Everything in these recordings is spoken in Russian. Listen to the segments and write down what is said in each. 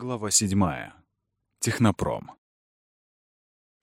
Глава 7. Технопром.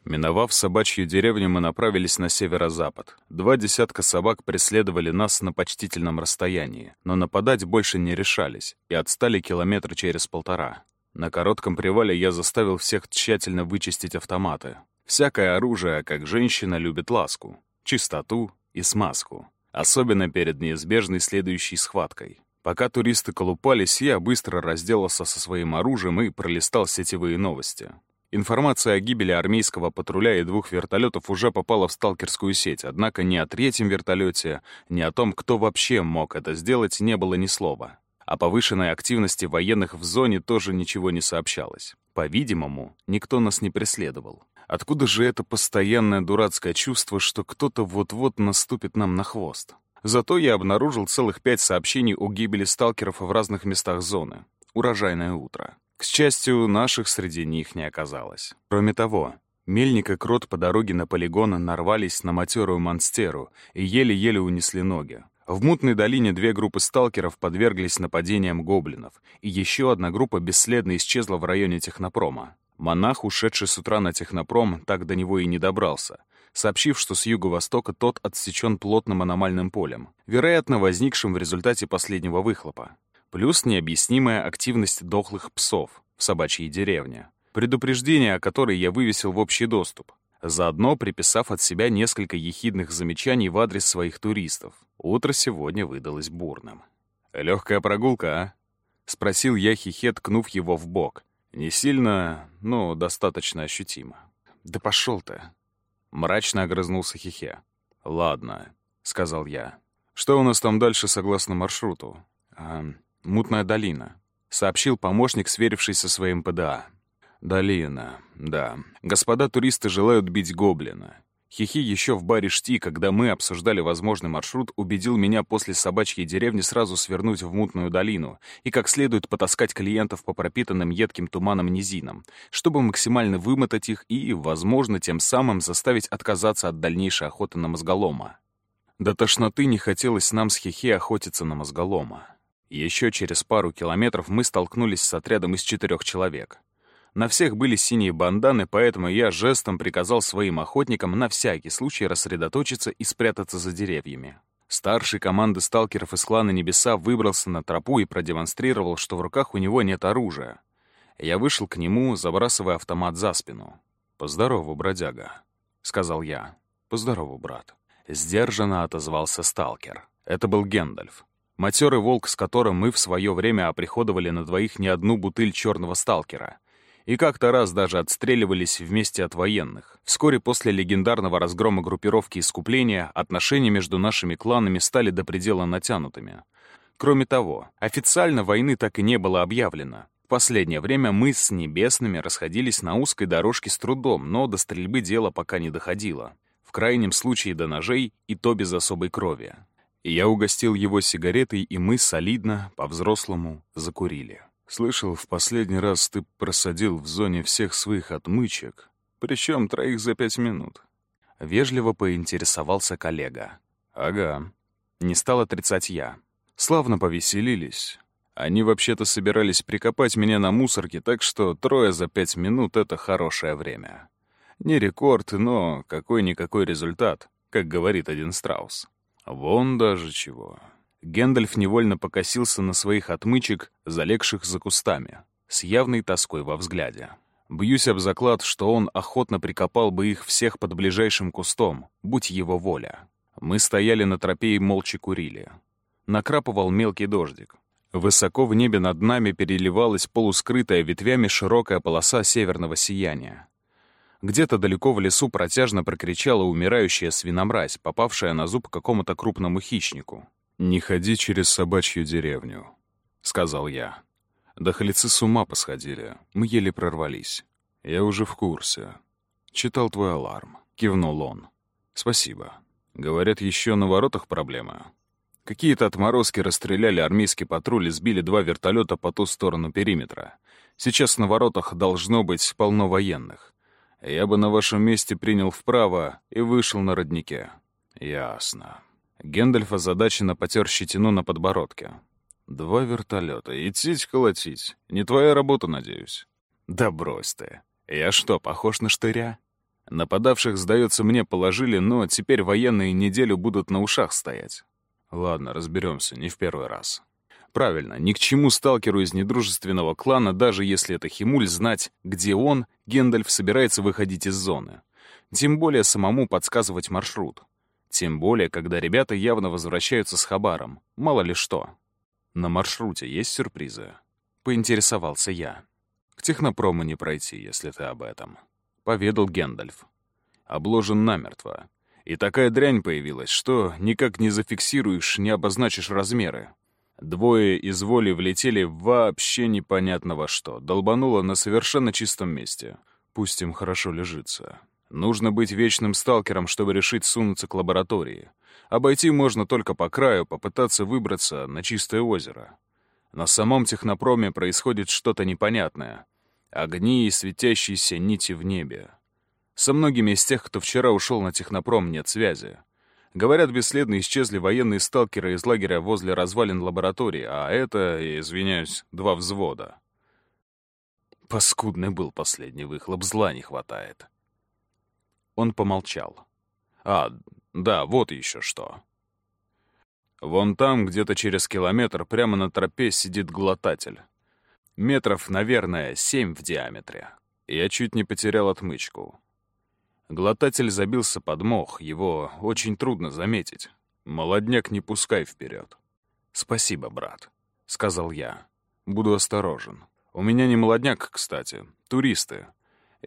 Миновав собачью деревню, мы направились на северо-запад. Два десятка собак преследовали нас на почтительном расстоянии, но нападать больше не решались и отстали километра через полтора. На коротком привале я заставил всех тщательно вычистить автоматы. Всякое оружие, как женщина, любит ласку, чистоту и смазку. Особенно перед неизбежной следующей схваткой. Пока туристы колупались, я быстро разделался со своим оружием и пролистал сетевые новости. Информация о гибели армейского патруля и двух вертолетов уже попала в сталкерскую сеть, однако ни о третьем вертолете, ни о том, кто вообще мог это сделать, не было ни слова. О повышенной активности военных в зоне тоже ничего не сообщалось. По-видимому, никто нас не преследовал. Откуда же это постоянное дурацкое чувство, что кто-то вот-вот наступит нам на хвост? Зато я обнаружил целых пять сообщений о гибели сталкеров в разных местах зоны. Урожайное утро. К счастью, наших среди них не оказалось. Кроме того, Мельник и Крот по дороге на полигон нарвались на матерую монстеру и еле-еле унесли ноги. В мутной долине две группы сталкеров подверглись нападениям гоблинов, и еще одна группа бесследно исчезла в районе технопрома. Монах, ушедший с утра на технопром, так до него и не добрался — сообщив, что с юго-востока тот отсечен плотным аномальным полем, вероятно, возникшим в результате последнего выхлопа. Плюс необъяснимая активность дохлых псов в собачьей деревне, предупреждение о которой я вывесил в общий доступ, заодно приписав от себя несколько ехидных замечаний в адрес своих туристов. Утро сегодня выдалось бурным. «Легкая прогулка, а?» — спросил я хихе, ткнув его в бок. Не сильно, но достаточно ощутимо. «Да пошел ты!» Мрачно огрызнулся Хихе. «Ладно», — сказал я. «Что у нас там дальше согласно маршруту?» а, «Мутная долина», — сообщил помощник, сверившись со своим ПДА. «Долина, да. Господа туристы желают бить гоблина. Хихи еще в баре «Шти», когда мы обсуждали возможный маршрут, убедил меня после собачьей деревни сразу свернуть в мутную долину и как следует потаскать клиентов по пропитанным едким туманом низинам, чтобы максимально вымотать их и, возможно, тем самым заставить отказаться от дальнейшей охоты на мозголома. До тошноты не хотелось нам с Хихи охотиться на мозголома. Еще через пару километров мы столкнулись с отрядом из четырех человек. На всех были синие банданы, поэтому я жестом приказал своим охотникам на всякий случай рассредоточиться и спрятаться за деревьями. Старший команды сталкеров из клана Небеса выбрался на тропу и продемонстрировал, что в руках у него нет оружия. Я вышел к нему, забрасывая автомат за спину. «Поздорово, бродяга», — сказал я. «Поздорово, брат». Сдержанно отозвался сталкер. Это был Гендальф. Матерый волк, с которым мы в свое время оприходовали на двоих не одну бутыль черного сталкера и как-то раз даже отстреливались вместе от военных. Вскоре после легендарного разгрома группировки искупления отношения между нашими кланами стали до предела натянутыми. Кроме того, официально войны так и не было объявлено. В последнее время мы с Небесными расходились на узкой дорожке с трудом, но до стрельбы дело пока не доходило. В крайнем случае до ножей, и то без особой крови. Я угостил его сигаретой, и мы солидно, по-взрослому, закурили. Слышал, в последний раз ты просадил в зоне всех своих отмычек, причем троих за пять минут. Вежливо поинтересовался коллега. Ага. Не стал отрицать я. Славно повеселились. Они вообще-то собирались прикопать меня на мусорке, так что трое за пять минут — это хорошее время. Не рекорд, но какой-никакой результат, как говорит один страус. Вон даже чего. Гэндальф невольно покосился на своих отмычек, залегших за кустами, с явной тоской во взгляде. Бьюсь об заклад, что он охотно прикопал бы их всех под ближайшим кустом, будь его воля. Мы стояли на тропе и молча курили. Накрапывал мелкий дождик. Высоко в небе над нами переливалась полускрытая ветвями широкая полоса северного сияния. Где-то далеко в лесу протяжно прокричала умирающая свиномразь, попавшая на зуб какому-то крупному хищнику. «Не ходи через собачью деревню», — сказал я. Дохлецы с ума посходили, мы еле прорвались. Я уже в курсе. Читал твой аларм. Кивнул он. Спасибо. Говорят, еще на воротах проблемы. Какие-то отморозки расстреляли армейский патруль и сбили два вертолета по ту сторону периметра. Сейчас на воротах должно быть полно военных. Я бы на вашем месте принял вправо и вышел на роднике. Ясно. Гендальф озадаченно потер щетину на подбородке. Два вертолета. Идти колотить. Не твоя работа, надеюсь. Да брось ты. Я что, похож на штыря? Нападавших, сдается мне, положили, но теперь военные неделю будут на ушах стоять. Ладно, разберемся, не в первый раз. Правильно, ни к чему сталкеру из недружественного клана, даже если это Химуль, знать, где он, Гендальф, собирается выходить из зоны. Тем более самому подсказывать маршрут. Тем более, когда ребята явно возвращаются с Хабаром. Мало ли что. На маршруте есть сюрпризы? Поинтересовался я. К технопрому не пройти, если ты об этом поведал Гендальф. Обложен намертво. И такая дрянь появилась, что никак не зафиксируешь, не обозначишь размеры. Двое из воли влетели вообще непонятно во что. Долбануло на совершенно чистом месте. Пусть им хорошо лежится. Нужно быть вечным сталкером, чтобы решить сунуться к лаборатории. Обойти можно только по краю, попытаться выбраться на чистое озеро. На самом технопроме происходит что-то непонятное. Огни и светящиеся нити в небе. Со многими из тех, кто вчера ушел на технопром, нет связи. Говорят, бесследно исчезли военные сталкеры из лагеря возле развалин лаборатории, а это, извиняюсь, два взвода. Паскудный был последний выхлоп, зла не хватает. Он помолчал. А, да, вот еще что. Вон там, где-то через километр, прямо на тропе сидит глотатель. Метров, наверное, семь в диаметре. Я чуть не потерял отмычку. Глотатель забился под мох, его очень трудно заметить. Молодняк не пускай вперед. «Спасибо, брат», — сказал я. «Буду осторожен. У меня не молодняк, кстати, туристы.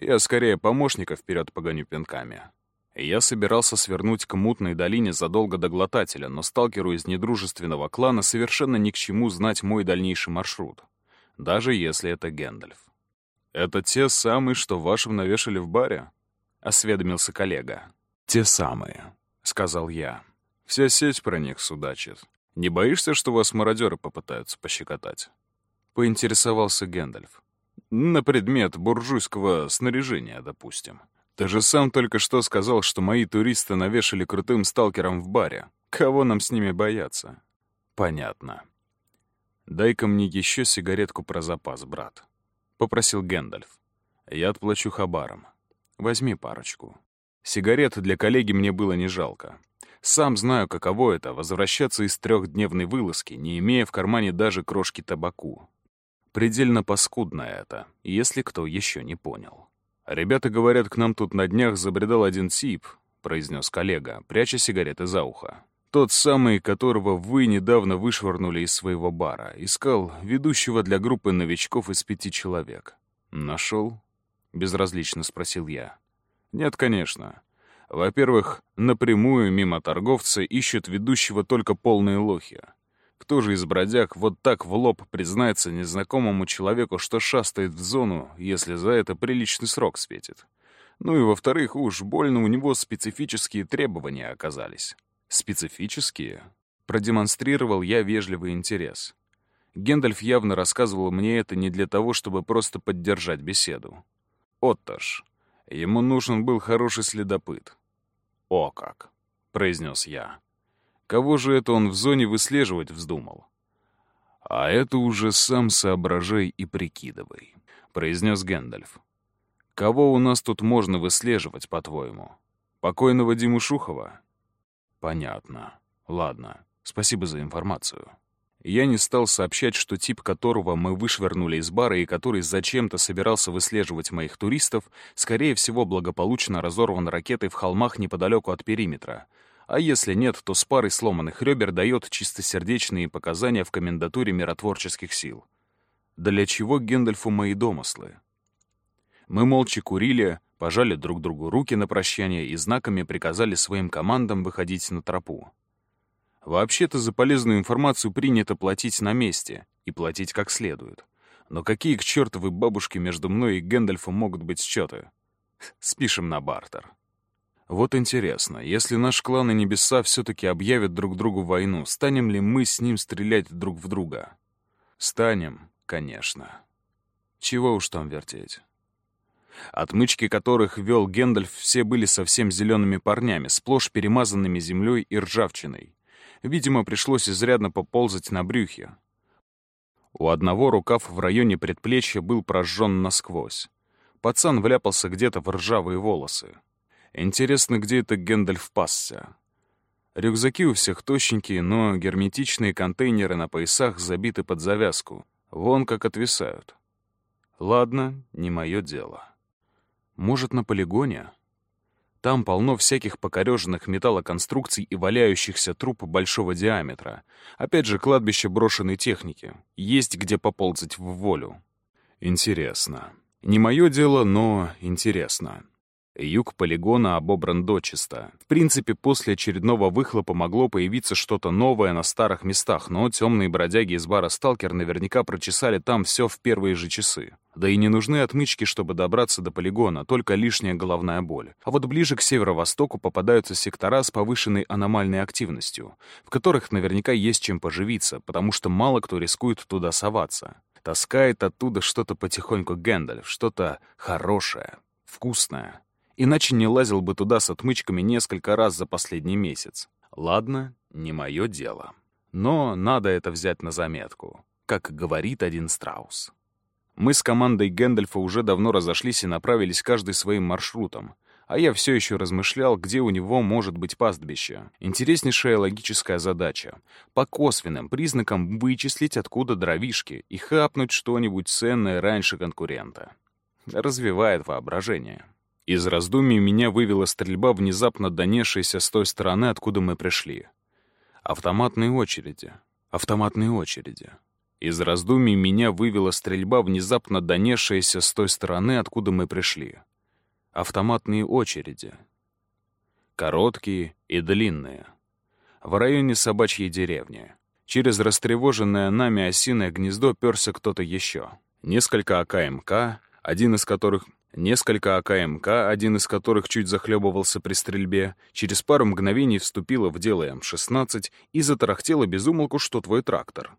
Я скорее помощника вперед погоню пинками». Я собирался свернуть к мутной долине задолго до глотателя, но сталкеру из недружественного клана совершенно ни к чему знать мой дальнейший маршрут даже если это Гэндальф. «Это те самые, что вашим навешали в баре?» — осведомился коллега. «Те самые», — сказал я. «Вся сеть про них судачит. Не боишься, что вас мародеры попытаются пощекотать?» Поинтересовался Гэндальф. «На предмет буржуйского снаряжения, допустим. Ты же сам только что сказал, что мои туристы навешали крутым сталкером в баре. Кого нам с ними бояться?» «Понятно», «Дай-ка мне еще сигаретку про запас, брат», — попросил Гэндальф. «Я отплачу хабаром. Возьми парочку». Сигарет для коллеги мне было не жалко. Сам знаю, каково это — возвращаться из трехдневной вылазки, не имея в кармане даже крошки табаку. Предельно паскудно это, если кто еще не понял. «Ребята говорят, к нам тут на днях забредал один тип», — произнес коллега, пряча сигареты за ухо. Тот самый, которого вы недавно вышвырнули из своего бара. Искал ведущего для группы новичков из пяти человек. Нашел? Безразлично спросил я. Нет, конечно. Во-первых, напрямую мимо торговца ищут ведущего только полные лохи. Кто же из бродяг вот так в лоб признается незнакомому человеку, что шастает в зону, если за это приличный срок светит? Ну и во-вторых, уж больно у него специфические требования оказались. Специфические? Продемонстрировал я вежливый интерес. Гендальф явно рассказывал мне это не для того, чтобы просто поддержать беседу. Отташ. Ему нужен был хороший следопыт. «О как!» — произнес я. «Кого же это он в зоне выслеживать вздумал?» «А это уже сам соображай и прикидывай», — произнес Гэндальф. «Кого у нас тут можно выслеживать, по-твоему? Покойного Диму Шухова? Понятно. Ладно. Спасибо за информацию. Я не стал сообщать, что тип, которого мы вышвырнули из бара и который зачем-то собирался выслеживать моих туристов, скорее всего, благополучно разорван ракетой в холмах неподалеку от периметра. А если нет, то с парой сломанных ребер дает чистосердечные показания в комендатуре миротворческих сил. Для чего Гендальфу мои домыслы? Мы молча курили, пожали друг другу руки на прощание и знаками приказали своим командам выходить на тропу. Вообще-то за полезную информацию принято платить на месте, и платить как следует. Но какие к чертовой бабушке между мной и Гэндальфом могут быть счеты? Спишем на бартер. Вот интересно, если наш клан и небеса все-таки объявят друг другу войну, станем ли мы с ним стрелять друг в друга? Станем, конечно. Чего уж там вертеть. Отмычки которых вел Гендальф все были совсем зелеными парнями, сплошь перемазанными землей и ржавчиной. Видимо, пришлось изрядно поползать на брюхе. У одного рукав в районе предплечья был прожжен насквозь. Пацан вляпался где-то в ржавые волосы. Интересно, где это Гэндальф пасся? Рюкзаки у всех тощенькие, но герметичные контейнеры на поясах забиты под завязку. Вон как отвисают. Ладно, не мое дело. Может, на полигоне? Там полно всяких покореженных металлоконструкций и валяющихся труп большого диаметра. Опять же, кладбище брошенной техники. Есть где поползать в волю. Интересно. Не мое дело, но интересно. Юг полигона обобран дочисто. В принципе, после очередного выхлопа могло появиться что-то новое на старых местах, но темные бродяги из бара «Сталкер» наверняка прочесали там все в первые же часы. Да и не нужны отмычки, чтобы добраться до полигона, только лишняя головная боль. А вот ближе к северо-востоку попадаются сектора с повышенной аномальной активностью, в которых наверняка есть чем поживиться, потому что мало кто рискует туда соваться. Таскает оттуда что-то потихоньку Гэндальф, что-то хорошее, вкусное. Иначе не лазил бы туда с отмычками несколько раз за последний месяц. Ладно, не мое дело. Но надо это взять на заметку, как говорит один страус. Мы с командой Гэндальфа уже давно разошлись и направились каждый своим маршрутом, а я все еще размышлял, где у него может быть пастбище. Интереснейшая логическая задача — по косвенным признакам вычислить, откуда дровишки, и хапнуть что-нибудь ценное раньше конкурента. Развивает воображение. Из раздумий меня вывела стрельба, внезапно донесшаяся с той стороны, откуда мы пришли. Автоматные очереди. Автоматные очереди. Из раздумий меня вывела стрельба, внезапно донесшаяся с той стороны, откуда мы пришли. Автоматные очереди. Короткие и длинные. В районе собачьей деревни. Через растревоженное нами осиное гнездо перся кто-то еще. Несколько АКМК, один из которых Несколько АКМК, один из которых чуть захлебывался при стрельбе, через пару мгновений вступила в дело М-16 и затарахтела безумолку, что твой трактор.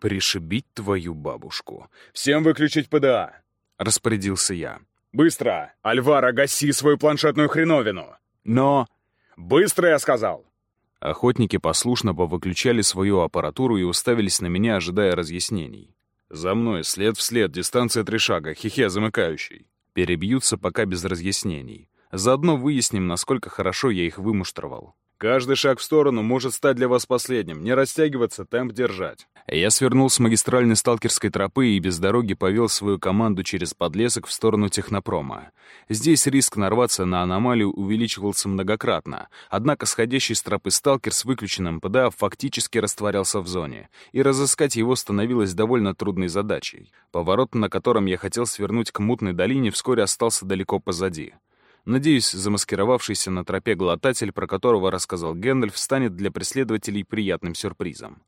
«Пришибить твою бабушку!» «Всем выключить ПДА!» — распорядился я. «Быстро! Альвара, гаси свою планшетную хреновину!» «Но...» «Быстро, я сказал!» Охотники послушно повыключали свою аппаратуру и уставились на меня, ожидая разъяснений. «За мной, след в след, дистанция три шага, хихе замыкающий». Перебьются пока без разъяснений. Заодно выясним, насколько хорошо я их вымуштровал. Каждый шаг в сторону может стать для вас последним. Не растягиваться, темп держать. Я свернул с магистральной сталкерской тропы и без дороги повел свою команду через подлесок в сторону технопрома. Здесь риск нарваться на аномалию увеличивался многократно, однако сходящий с тропы сталкер с выключенным ПДА фактически растворялся в зоне, и разыскать его становилось довольно трудной задачей. Поворот, на котором я хотел свернуть к мутной долине, вскоре остался далеко позади. Надеюсь, замаскировавшийся на тропе глотатель, про которого рассказал Гэндальф, станет для преследователей приятным сюрпризом.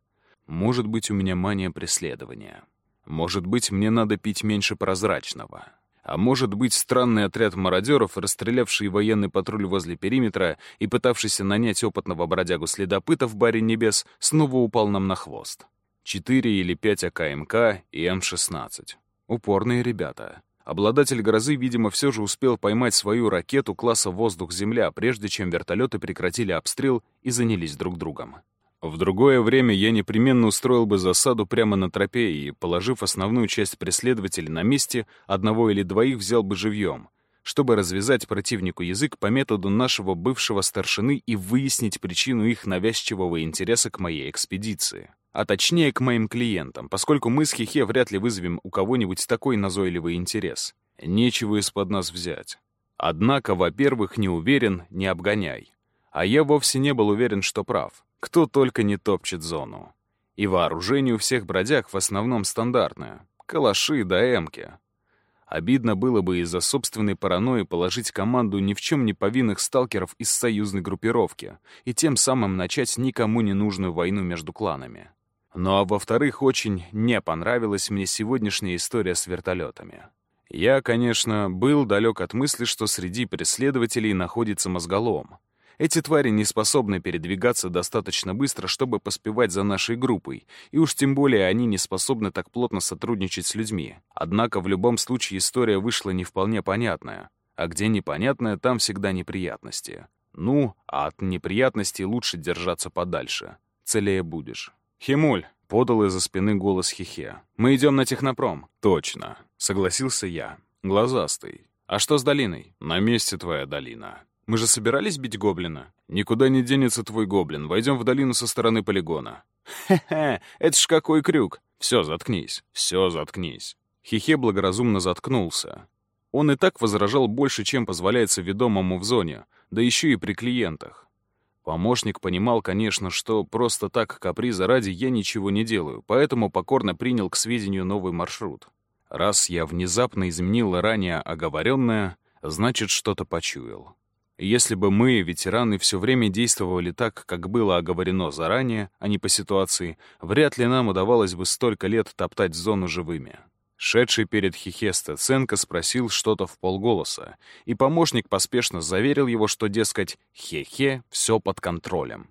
Может быть, у меня мания преследования. Может быть, мне надо пить меньше прозрачного. А может быть, странный отряд мародеров, расстрелявший военный патруль возле периметра и пытавшийся нанять опытного бродягу-следопыта в баре небес, снова упал нам на хвост. Четыре или пять АКМК и М-16. Упорные ребята. Обладатель грозы, видимо, все же успел поймать свою ракету класса «Воздух-Земля», прежде чем вертолеты прекратили обстрел и занялись друг другом. В другое время я непременно устроил бы засаду прямо на тропе и, положив основную часть преследователей на месте, одного или двоих взял бы живьем, чтобы развязать противнику язык по методу нашего бывшего старшины и выяснить причину их навязчивого интереса к моей экспедиции а точнее к моим клиентам, поскольку мы с Хихе вряд ли вызовем у кого-нибудь такой назойливый интерес. Нечего из-под нас взять. Однако, во-первых, не уверен, не обгоняй. А я вовсе не был уверен, что прав. Кто только не топчет зону. И вооружение у всех бродяг в основном стандартное. Калаши да эмки. Обидно было бы из-за собственной паранойи положить команду ни в чем не повинных сталкеров из союзной группировки и тем самым начать никому не нужную войну между кланами. Ну а во-вторых, очень не понравилась мне сегодняшняя история с вертолетами. Я, конечно, был далек от мысли, что среди преследователей находится мозголом. Эти твари не способны передвигаться достаточно быстро, чтобы поспевать за нашей группой, и уж тем более они не способны так плотно сотрудничать с людьми. Однако в любом случае история вышла не вполне понятная. А где непонятная, там всегда неприятности. Ну, а от неприятностей лучше держаться подальше. Целее будешь. «Химуль, — подал из-за спины голос Хихе. «Мы идем на технопром». «Точно», — согласился я. «Глазастый. А что с долиной?» «На месте твоя долина». «Мы же собирались бить гоблина?» «Никуда не денется твой гоблин. Войдем в долину со стороны полигона». «Хе-хе, это ж какой крюк!» «Все, заткнись, все, заткнись». Хихе благоразумно заткнулся. Он и так возражал больше, чем позволяется ведомому в зоне, да еще и при клиентах. Помощник понимал, конечно, что просто так каприза ради я ничего не делаю, поэтому покорно принял к сведению новый маршрут. Раз я внезапно изменил ранее оговоренное, значит, что-то почуял. Если бы мы, ветераны, все время действовали так, как было оговорено заранее, а не по ситуации, вряд ли нам удавалось бы столько лет топтать зону живыми. Шедший перед Хихеста Ценко спросил что-то в полголоса, и помощник поспешно заверил его, что, дескать, хе-хе, все под контролем.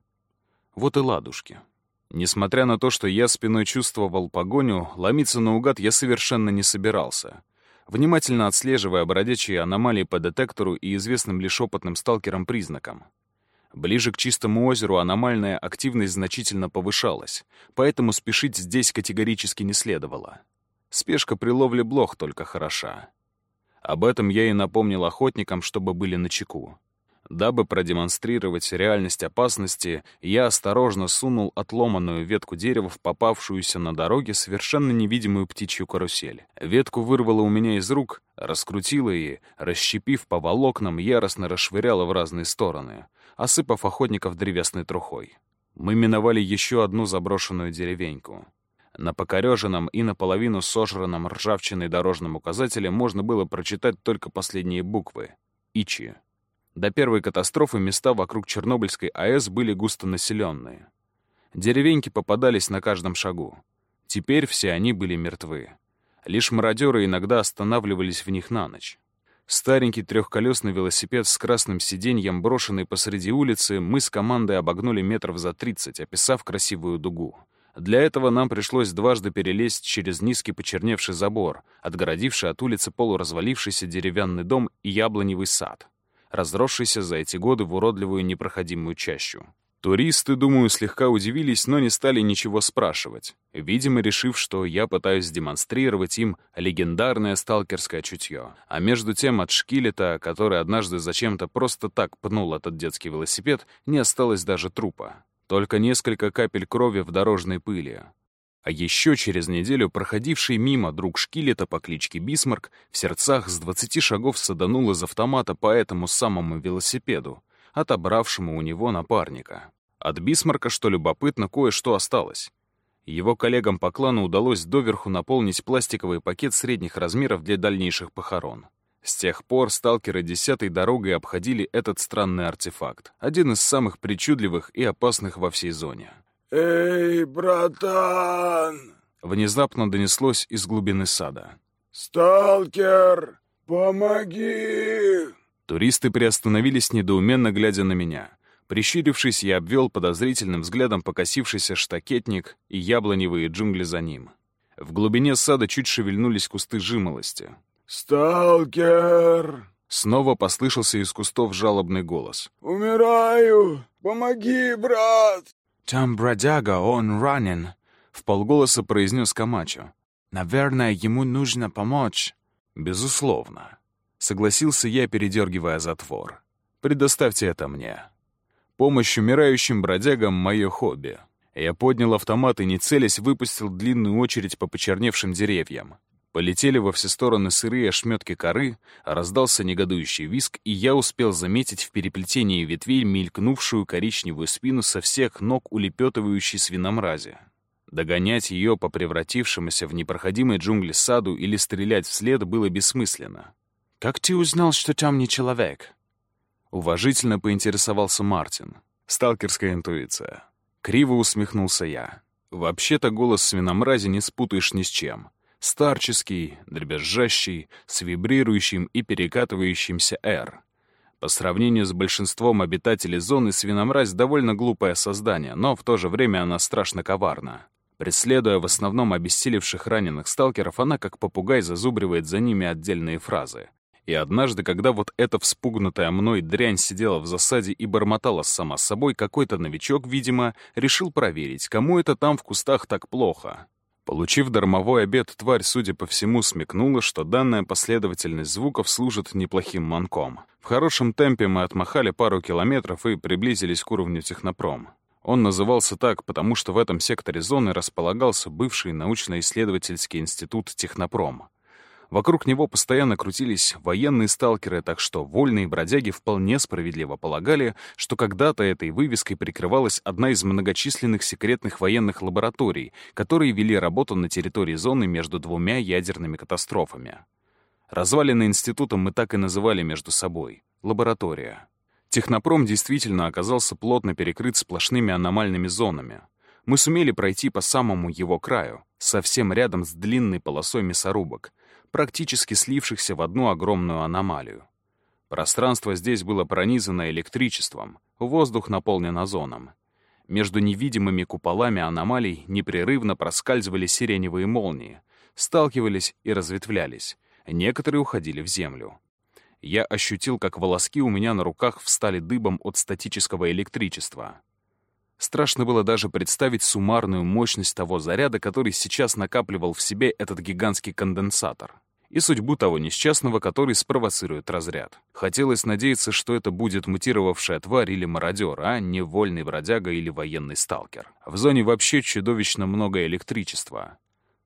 Вот и ладушки. Несмотря на то, что я спиной чувствовал погоню, ломиться наугад я совершенно не собирался. Внимательно отслеживая бродячие аномалии по детектору и известным лишь опытным сталкерам признакам. Ближе к чистому озеру аномальная активность значительно повышалась, поэтому спешить здесь категорически не следовало. Спешка при ловле блох только хороша. Об этом я и напомнил охотникам, чтобы были начеку. Дабы продемонстрировать реальность опасности, я осторожно сунул отломанную ветку дерева в попавшуюся на дороге совершенно невидимую птичью карусель. Ветку вырвало у меня из рук, раскрутила и, расщепив по волокнам, яростно расшвыряла в разные стороны, осыпав охотников древесной трухой. Мы миновали еще одну заброшенную деревеньку. На покореженном и наполовину сожранном ржавчиной дорожном указателе можно было прочитать только последние буквы — «Ичи». До первой катастрофы места вокруг Чернобыльской АЭС были густонаселенные. Деревеньки попадались на каждом шагу. Теперь все они были мертвы. Лишь мародеры иногда останавливались в них на ночь. Старенький трехколесный велосипед с красным сиденьем, брошенный посреди улицы, мы с командой обогнули метров за тридцать, описав красивую дугу. Для этого нам пришлось дважды перелезть через низкий почерневший забор, отгородивший от улицы полуразвалившийся деревянный дом и яблоневый сад, разросшийся за эти годы в уродливую непроходимую чащу. Туристы, думаю, слегка удивились, но не стали ничего спрашивать, видимо, решив, что я пытаюсь демонстрировать им легендарное сталкерское чутье. А между тем от шкилета, который однажды зачем-то просто так пнул этот детский велосипед, не осталось даже трупа. Только несколько капель крови в дорожной пыли. А еще через неделю проходивший мимо друг Шкилета по кличке Бисмарк в сердцах с двадцати шагов саданул из автомата по этому самому велосипеду, отобравшему у него напарника. От Бисмарка, что любопытно, кое-что осталось. Его коллегам по клану удалось доверху наполнить пластиковый пакет средних размеров для дальнейших похорон. С тех пор сталкеры десятой дорогой обходили этот странный артефакт, один из самых причудливых и опасных во всей зоне. «Эй, братан!» Внезапно донеслось из глубины сада. «Сталкер, помоги!» Туристы приостановились, недоуменно глядя на меня. Прищурившись, я обвел подозрительным взглядом покосившийся штакетник и яблоневые джунгли за ним. В глубине сада чуть шевельнулись кусты жимолости. «Сталкер!» Снова послышался из кустов жалобный голос. «Умираю! Помоги, брат!» «Там бродяга, он ранен», — в полголоса произнес Камачо. «Наверное, ему нужно помочь». «Безусловно», — согласился я, передергивая затвор. «Предоставьте это мне. Помощь умирающим бродягам — мое хобби». Я поднял автомат и, не целясь, выпустил длинную очередь по почерневшим деревьям. Полетели во все стороны сырые ошметки коры, раздался негодующий виск, и я успел заметить в переплетении ветвей мелькнувшую коричневую спину со всех ног улепетывающей свиномрази. Догонять ее по превратившемуся в непроходимый джунгли саду или стрелять вслед было бессмысленно. «Как ты узнал, что там не человек?» Уважительно поинтересовался Мартин. Сталкерская интуиция. Криво усмехнулся я. Вообще-то голос свиномрази не спутаешь ни с чем. Старческий, дребезжащий, с вибрирующим и перекатывающимся «Р». По сравнению с большинством обитателей зоны свиномразь довольно глупое создание, но в то же время она страшно коварна. Преследуя в основном обессилевших раненых сталкеров, она как попугай зазубривает за ними отдельные фразы. И однажды, когда вот эта вспугнутая мной дрянь сидела в засаде и бормотала сама с собой, какой-то новичок, видимо, решил проверить, кому это там в кустах так плохо. Получив дармовой обед, тварь, судя по всему, смекнула, что данная последовательность звуков служит неплохим манком. В хорошем темпе мы отмахали пару километров и приблизились к уровню технопром. Он назывался так, потому что в этом секторе зоны располагался бывший научно-исследовательский институт «Технопром». Вокруг него постоянно крутились военные сталкеры, так что вольные бродяги вполне справедливо полагали, что когда-то этой вывеской прикрывалась одна из многочисленных секретных военных лабораторий, которые вели работу на территории зоны между двумя ядерными катастрофами. Развалины института мы так и называли между собой — лаборатория. Технопром действительно оказался плотно перекрыт сплошными аномальными зонами. Мы сумели пройти по самому его краю, совсем рядом с длинной полосой мясорубок — практически слившихся в одну огромную аномалию. Пространство здесь было пронизано электричеством, воздух наполнен озоном. Между невидимыми куполами аномалий непрерывно проскальзывали сиреневые молнии, сталкивались и разветвлялись, некоторые уходили в землю. Я ощутил, как волоски у меня на руках встали дыбом от статического электричества. Страшно было даже представить суммарную мощность того заряда, который сейчас накапливал в себе этот гигантский конденсатор и судьбу того несчастного, который спровоцирует разряд. Хотелось надеяться, что это будет мутировавшая тварь или мародер, а не вольный бродяга или военный сталкер. В зоне вообще чудовищно много электричества.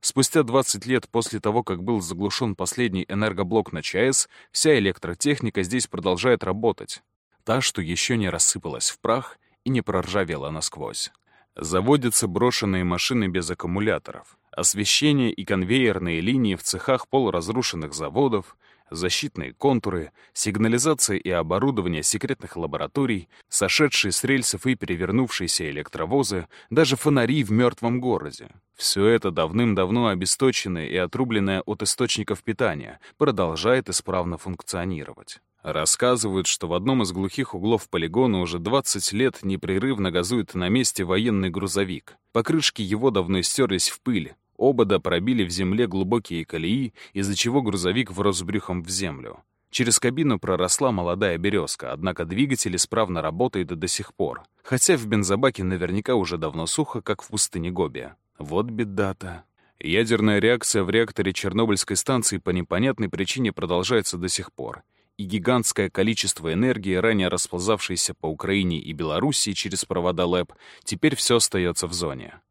Спустя 20 лет после того, как был заглушен последний энергоблок на ЧАЭС, вся электротехника здесь продолжает работать. Та, что еще не рассыпалась в прах и не проржавела насквозь. Заводятся брошенные машины без аккумуляторов освещение и конвейерные линии в цехах полуразрушенных заводов, защитные контуры, сигнализация и оборудование секретных лабораторий, сошедшие с рельсов и перевернувшиеся электровозы, даже фонари в мертвом городе. Все это давным-давно обесточенное и отрубленное от источников питания продолжает исправно функционировать. Рассказывают, что в одном из глухих углов полигона уже 20 лет непрерывно газует на месте военный грузовик. Покрышки его давно стерлись в пыль, Обода пробили в земле глубокие колеи, из-за чего грузовик врос брюхом в землю. Через кабину проросла молодая березка, однако двигатель исправно работает до сих пор. Хотя в бензобаке наверняка уже давно сухо, как в пустыне Гоби. Вот беда-то. Ядерная реакция в реакторе Чернобыльской станции по непонятной причине продолжается до сих пор. И гигантское количество энергии, ранее расползавшееся по Украине и Белоруссии через провода ЛЭП, теперь все остается в зоне.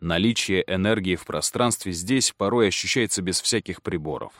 Наличие энергии в пространстве здесь порой ощущается без всяких приборов.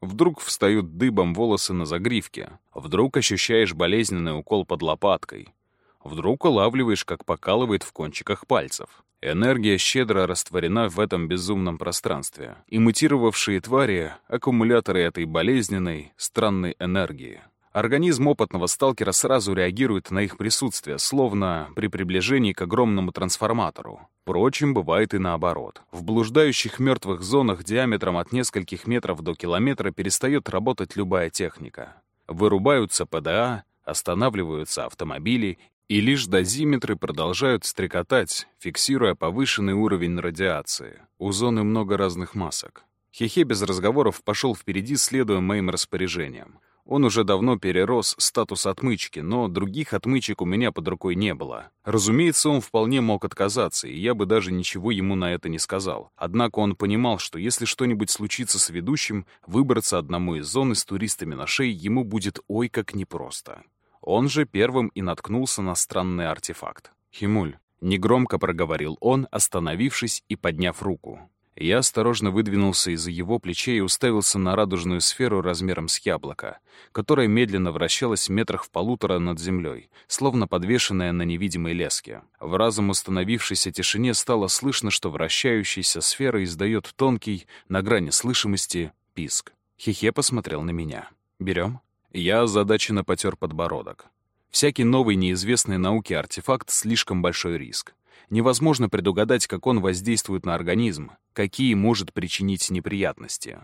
Вдруг встают дыбом волосы на загривке, вдруг ощущаешь болезненный укол под лопаткой, вдруг улавливаешь, как покалывает в кончиках пальцев. Энергия щедро растворена в этом безумном пространстве. Имитировавшие твари — аккумуляторы этой болезненной, странной энергии. Организм опытного сталкера сразу реагирует на их присутствие, словно при приближении к огромному трансформатору. Впрочем, бывает и наоборот. В блуждающих мертвых зонах диаметром от нескольких метров до километра перестает работать любая техника. Вырубаются ПДА, останавливаются автомобили, и лишь дозиметры продолжают стрекотать, фиксируя повышенный уровень радиации. У зоны много разных масок. Хехе без разговоров пошел впереди, следуя моим распоряжениям. Он уже давно перерос статус отмычки, но других отмычек у меня под рукой не было. Разумеется, он вполне мог отказаться, и я бы даже ничего ему на это не сказал. Однако он понимал, что если что-нибудь случится с ведущим, выбраться одному из зоны с туристами на шее ему будет ой как непросто. Он же первым и наткнулся на странный артефакт. «Химуль», — негромко проговорил он, остановившись и подняв руку. Я осторожно выдвинулся из-за его плечей и уставился на радужную сферу размером с яблоко, которая медленно вращалась в метрах в полутора над землей, словно подвешенная на невидимой леске. В разум установившейся тишине стало слышно, что вращающаяся сфера издает тонкий, на грани слышимости, писк. Хихе посмотрел на меня. «Берем?» Я озадаченно потер подбородок. Всякий новый неизвестный науке артефакт — слишком большой риск. Невозможно предугадать, как он воздействует на организм, какие может причинить неприятности.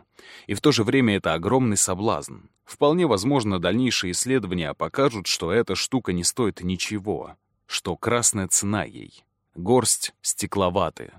И в то же время это огромный соблазн. Вполне возможно, дальнейшие исследования покажут, что эта штука не стоит ничего, что красная цена ей. Горсть стекловаты,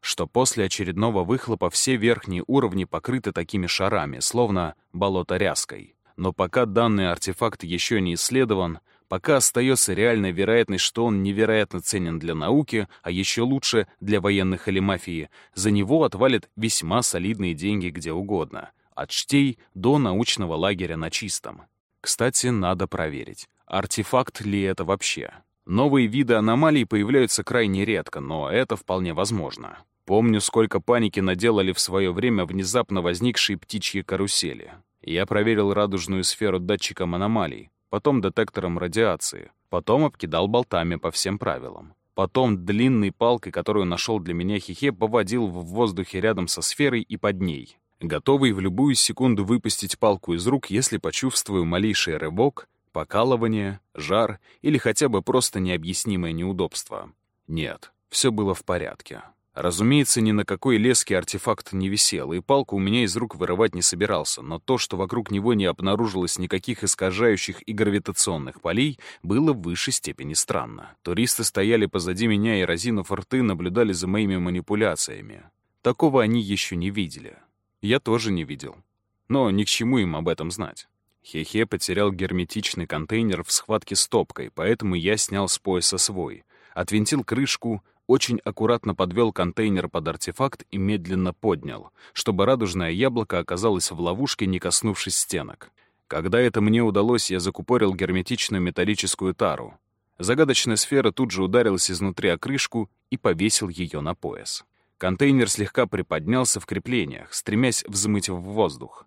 что после очередного выхлопа все верхние уровни покрыты такими шарами, словно болото ряской. Но пока данный артефакт еще не исследован, пока остается реальная вероятность, что он невероятно ценен для науки, а еще лучше для военных или мафии, за него отвалят весьма солидные деньги где угодно, от чтей до научного лагеря на чистом. Кстати, надо проверить, артефакт ли это вообще. Новые виды аномалий появляются крайне редко, но это вполне возможно. Помню, сколько паники наделали в свое время внезапно возникшие птичьи карусели. Я проверил радужную сферу датчиком аномалий, потом детектором радиации, потом обкидал болтами по всем правилам. Потом длинной палкой, которую нашел для меня Хихе, поводил в воздухе рядом со сферой и под ней. Готовый в любую секунду выпустить палку из рук, если почувствую малейший рывок, покалывание, жар или хотя бы просто необъяснимое неудобство. Нет, все было в порядке. Разумеется, ни на какой леске артефакт не висел, и палку у меня из рук вырывать не собирался, но то, что вокруг него не обнаружилось никаких искажающих и гравитационных полей, было в высшей степени странно. Туристы стояли позади меня и, разинув рты, наблюдали за моими манипуляциями. Такого они еще не видели. Я тоже не видел. Но ни к чему им об этом знать. Хехе потерял герметичный контейнер в схватке с топкой, поэтому я снял с пояса свой, отвинтил крышку, очень аккуратно подвел контейнер под артефакт и медленно поднял, чтобы радужное яблоко оказалось в ловушке, не коснувшись стенок. Когда это мне удалось, я закупорил герметичную металлическую тару. Загадочная сфера тут же ударилась изнутри о крышку и повесил ее на пояс. Контейнер слегка приподнялся в креплениях, стремясь взмыть в воздух.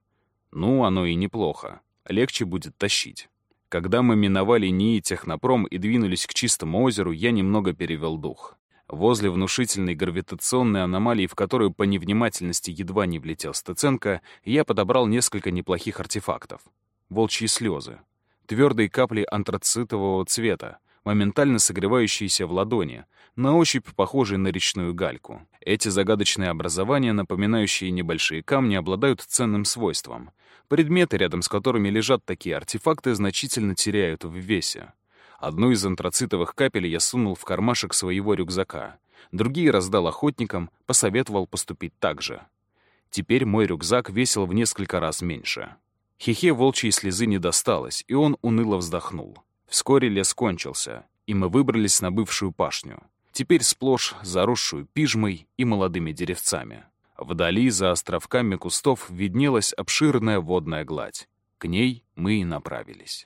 Ну, оно и неплохо. Легче будет тащить. Когда мы миновали НИИ Технопром и двинулись к чистому озеру, я немного перевел дух. Возле внушительной гравитационной аномалии, в которую по невнимательности едва не влетел Стеценко, я подобрал несколько неплохих артефактов. Волчьи слезы. Твердые капли антрацитового цвета, моментально согревающиеся в ладони, на ощупь похожие на речную гальку. Эти загадочные образования, напоминающие небольшие камни, обладают ценным свойством. Предметы, рядом с которыми лежат такие артефакты, значительно теряют в весе. Одну из антрацитовых капель я сунул в кармашек своего рюкзака. Другие раздал охотникам, посоветовал поступить так же. Теперь мой рюкзак весил в несколько раз меньше. Хихе волчьей слезы не досталось, и он уныло вздохнул. Вскоре лес кончился, и мы выбрались на бывшую пашню. Теперь сплошь заросшую пижмой и молодыми деревцами. Вдали, за островками кустов, виднелась обширная водная гладь. К ней мы и направились.